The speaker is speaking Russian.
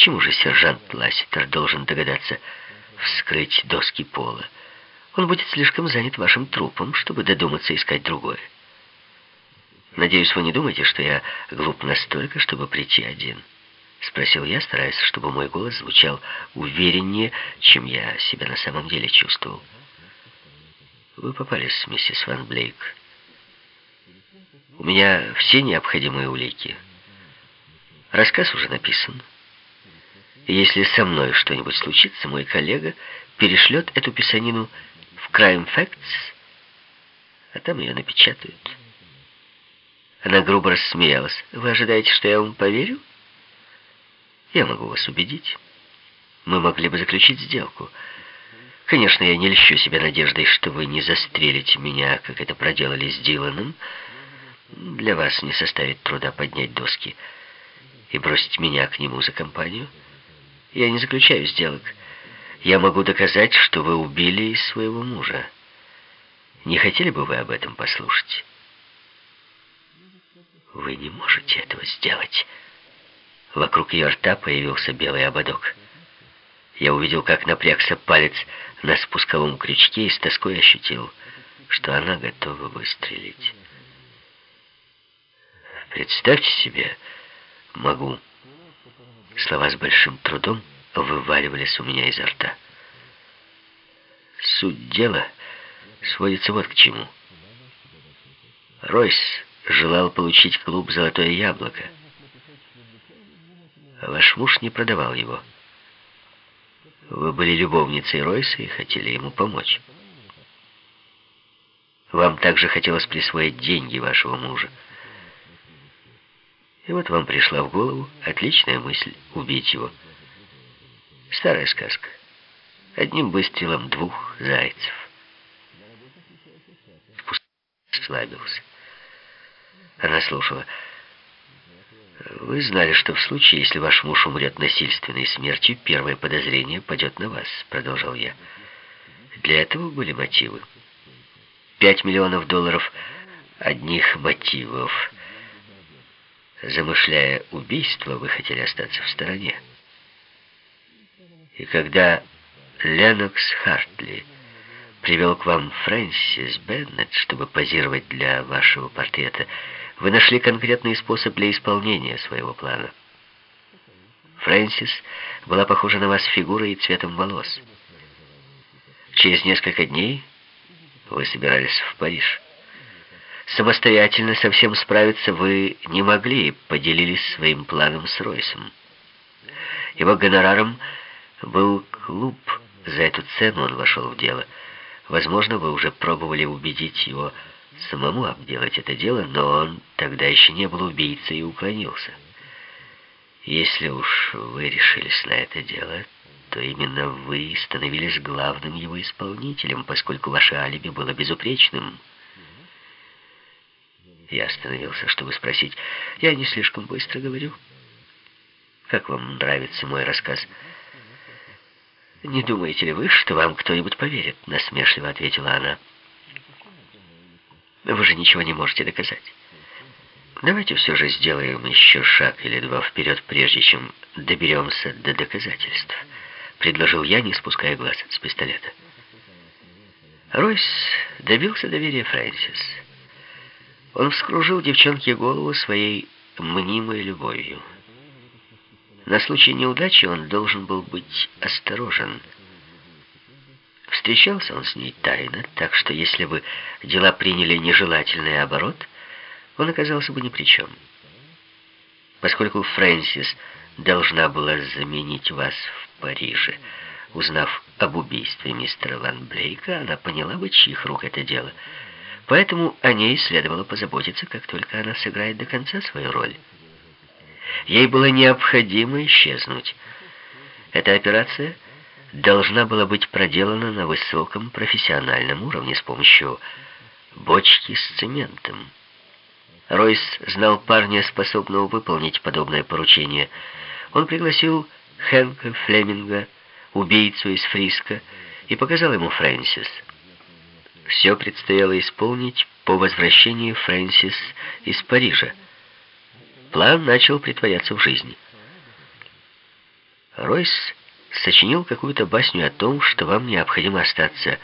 Почему же сержант Ласситер должен догадаться вскрыть доски пола? Он будет слишком занят вашим трупом, чтобы додуматься искать другое. Надеюсь, вы не думаете, что я глуп настолько, чтобы прийти один?» Спросил я, стараясь, чтобы мой голос звучал увереннее, чем я себя на самом деле чувствовал. «Вы попались, миссис Ван Блейк. У меня все необходимые улики. Рассказ уже написан. Если со мной что-нибудь случится, мой коллега перешлет эту писанину в Crime Facts, а там ее напечатают». Она грубо рассмеялась. «Вы ожидаете, что я вам поверю?» «Я могу вас убедить. Мы могли бы заключить сделку. Конечно, я не льщу себя надеждой, что вы не застрелите меня, как это проделали с Диланом. Для вас не составит труда поднять доски и бросить меня к нему за компанию. Я не заключаю сделок. Я могу доказать, что вы убили своего мужа. Не хотели бы вы об этом послушать?» Вы не можете этого сделать. Вокруг ее рта появился белый ободок. Я увидел, как напрягся палец на спусковом крючке и с тоской ощутил, что она готова выстрелить. Представьте себе, могу. Слова с большим трудом вываливались у меня изо рта. Суть дела сводится вот к чему. Ройс желал получить клуб «Золотое яблоко». Ваш муж не продавал его. Вы были любовницей Ройса и хотели ему помочь. Вам также хотелось присвоить деньги вашего мужа. И вот вам пришла в голову отличная мысль убить его. Старая сказка. Одним выстрелом двух зайцев. Слабился. Она слушала. «Вы знали, что в случае, если ваш муж умрет насильственной смертью, первое подозрение падет на вас», — продолжал я. «Для этого были мотивы. Пять миллионов долларов одних мотивов. Замышляя убийство, вы хотели остаться в стороне. И когда Ленокс Хартли привел к вам Фрэнсис Беннет, чтобы позировать для вашего портрета, вы нашли конкретный способ для исполнения своего плана. Фрэнсис была похожа на вас фигурой и цветом волос. Через несколько дней вы собирались в Париж. Самостоятельно совсем справиться вы не могли и поделились своим планом с Ройсом. Его гонораром был клуб. За эту цену он вошел в дело. Возможно, вы уже пробовали убедить его самому обделать это дело, но он тогда еще не был убийцей и уклонился. Если уж вы решились на это дело, то именно вы становились главным его исполнителем, поскольку ваше алиби было безупречным. Я остановился, чтобы спросить. Я не слишком быстро говорю. Как вам нравится мой рассказ? Не думаете ли вы, что вам кто-нибудь поверит? Насмешливо ответила она. Вы же ничего не можете доказать. Давайте все же сделаем еще шаг или два вперед, прежде чем доберемся до доказательств. Предложил я, не спуская глаз с пистолета. Ройс добился доверия Фрэнсис. Он вскружил девчонке голову своей мнимой любовью. На случай неудачи он должен был быть осторожен. Встречался он с ней тайно, так что если бы дела приняли нежелательный оборот, он оказался бы ни при чем. Поскольку Фрэнсис должна была заменить вас в Париже, узнав об убийстве мистера Ван Блейка, она поняла бы, чьих рук это дело. Поэтому о ней следовало позаботиться, как только она сыграет до конца свою роль. Ей было необходимо исчезнуть. Эта операция должна была быть проделана на высоком профессиональном уровне с помощью бочки с цементом. Ройс знал парня, способного выполнить подобное поручение. Он пригласил Хэнка Флеминга, убийцу из Фриска, и показал ему Фрэнсис. Все предстояло исполнить по возвращении Фрэнсис из Парижа. План начал притворяться в жизни. Ройс сочинил какую-то басню о том, что вам необходимо остаться